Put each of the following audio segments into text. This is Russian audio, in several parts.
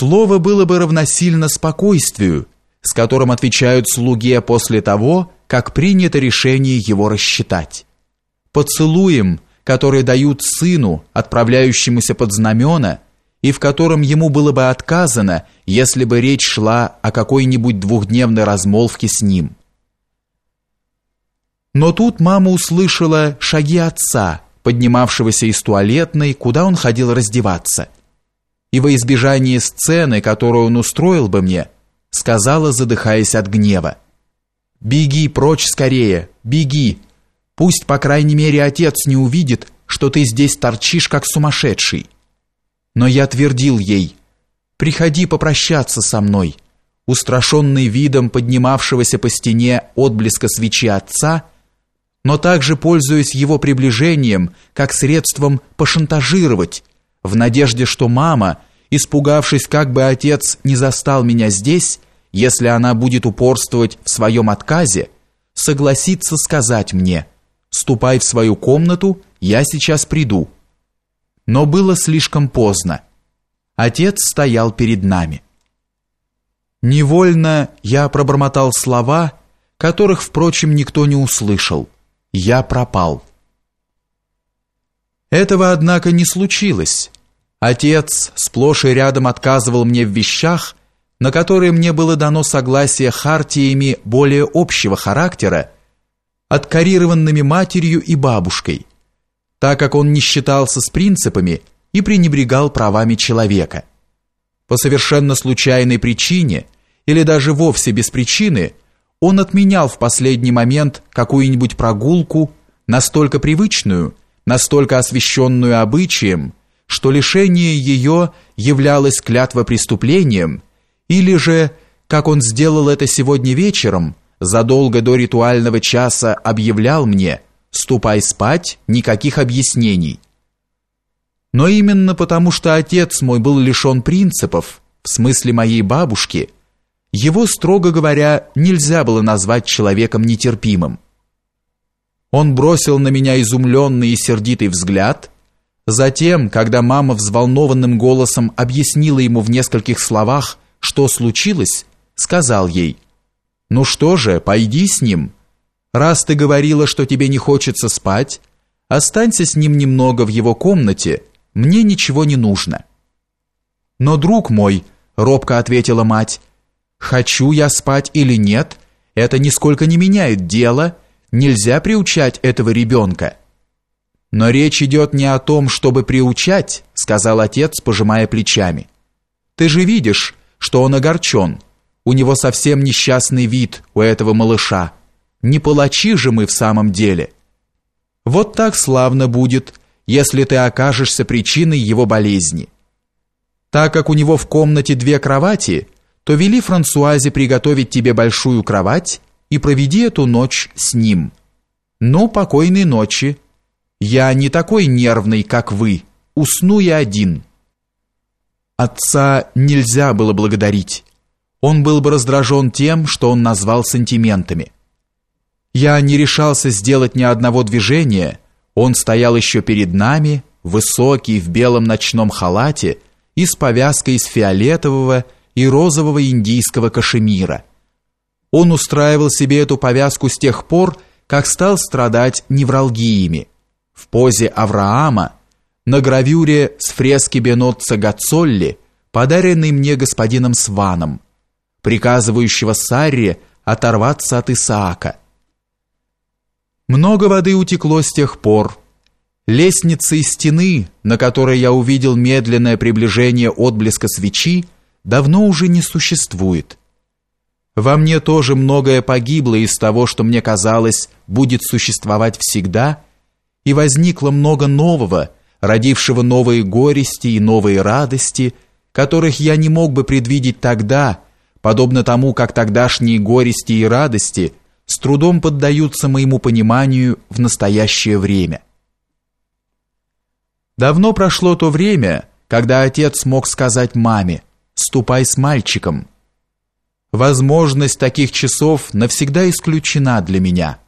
Слово было бы равносильно спокойствию, с которым отвечают слуге после того, как принято решение его рассчитать. Поцелуем, который дают сыну, отправляющемуся под знамена, и в котором ему было бы отказано, если бы речь шла о какой-нибудь двухдневной размолвке с ним. Но тут мама услышала шаги отца, поднимавшегося из туалетной, куда он ходил раздеваться. И во избежание сцены, которую он устроил бы мне, сказала, задыхаясь от гнева: "Беги прочь скорее, беги. Пусть по крайней мере отец не увидит, что ты здесь торчишь как сумасшедший". Но я твердил ей: "Приходи попрощаться со мной". Устрашенный видом поднимавшегося по стене отблеска свечи отца, но также пользуясь его приближением как средством пошантажировать, в надежде, что мама, испугавшись, как бы отец не застал меня здесь, если она будет упорствовать в своем отказе, согласится сказать мне «Ступай в свою комнату, я сейчас приду». Но было слишком поздно. Отец стоял перед нами. Невольно я пробормотал слова, которых, впрочем, никто не услышал – я пропал. Этого, однако, не случилось. Отец сплошь и рядом отказывал мне в вещах, на которые мне было дано согласие хартиями более общего характера, откорированными матерью и бабушкой, так как он не считался с принципами и пренебрегал правами человека. По совершенно случайной причине или даже вовсе без причины – он отменял в последний момент какую-нибудь прогулку, настолько привычную, настолько освященную обычаем, что лишение ее являлось клятвопреступлением, или же, как он сделал это сегодня вечером, задолго до ритуального часа объявлял мне «ступай спать, никаких объяснений». Но именно потому, что отец мой был лишен принципов, в смысле моей бабушки – его, строго говоря, нельзя было назвать человеком нетерпимым. Он бросил на меня изумленный и сердитый взгляд, затем, когда мама взволнованным голосом объяснила ему в нескольких словах, что случилось, сказал ей, «Ну что же, пойди с ним. Раз ты говорила, что тебе не хочется спать, останься с ним немного в его комнате, мне ничего не нужно». «Но, друг мой», — робко ответила мать, Хочу я спать или нет, это нисколько не меняет дело, нельзя приучать этого ребенка. Но речь идет не о том, чтобы приучать, сказал отец, пожимая плечами. Ты же видишь, что он огорчен. У него совсем несчастный вид у этого малыша. Не палачи же мы в самом деле. Вот так славно будет, если ты окажешься причиной его болезни. Так как у него в комнате две кровати, то вели Франсуазе приготовить тебе большую кровать и проведи эту ночь с ним. Ну, покойной ночи. Я не такой нервный, как вы. Усну я один. Отца нельзя было благодарить. Он был бы раздражен тем, что он назвал сантиментами. Я не решался сделать ни одного движения. Он стоял еще перед нами, высокий, в белом ночном халате и с повязкой из фиолетового, и розового индийского кашемира. Он устраивал себе эту повязку с тех пор, как стал страдать невралгиями. В позе Авраама, на гравюре с фрески Бенотца Гацолли, подаренной мне господином Сваном, приказывающего Сарре оторваться от Исаака. Много воды утекло с тех пор. Лестница и стены, на которой я увидел медленное приближение отблеска свечи, давно уже не существует. Во мне тоже многое погибло из того, что мне казалось будет существовать всегда, и возникло много нового, родившего новые горести и новые радости, которых я не мог бы предвидеть тогда, подобно тому, как тогдашние горести и радости с трудом поддаются моему пониманию в настоящее время. Давно прошло то время, когда отец мог сказать маме – ступай с мальчиком. Возможность таких часов навсегда исключена для меня.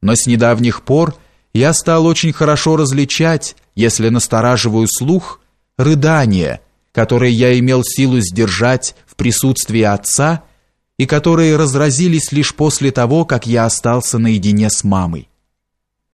Но с недавних пор я стал очень хорошо различать, если настораживаю слух, рыдания, которые я имел силу сдержать в присутствии отца и которые разразились лишь после того, как я остался наедине с мамой.